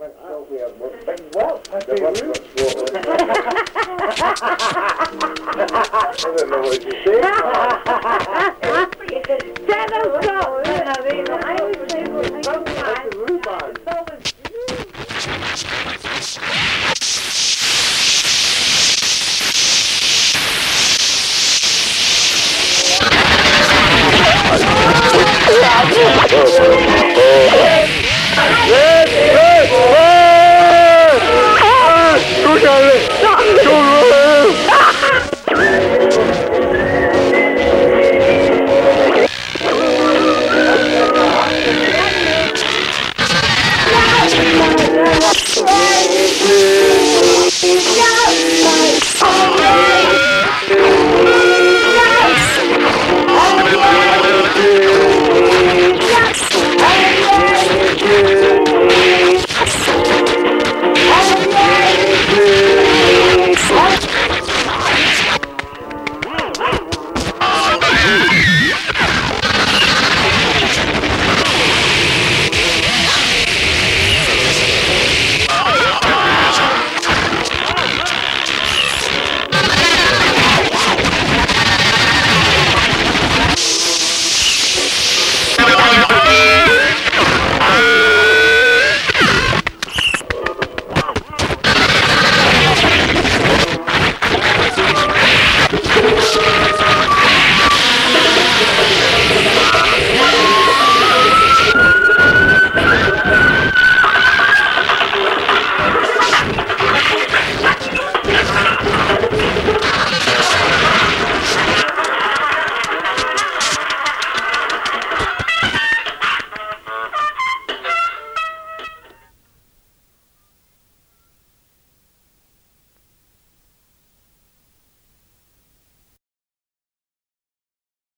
we have more. Well, I The one was full. I don't know what you say. Ten o'clock, I always say, well, thank you, That's the roof. Oh, Dale.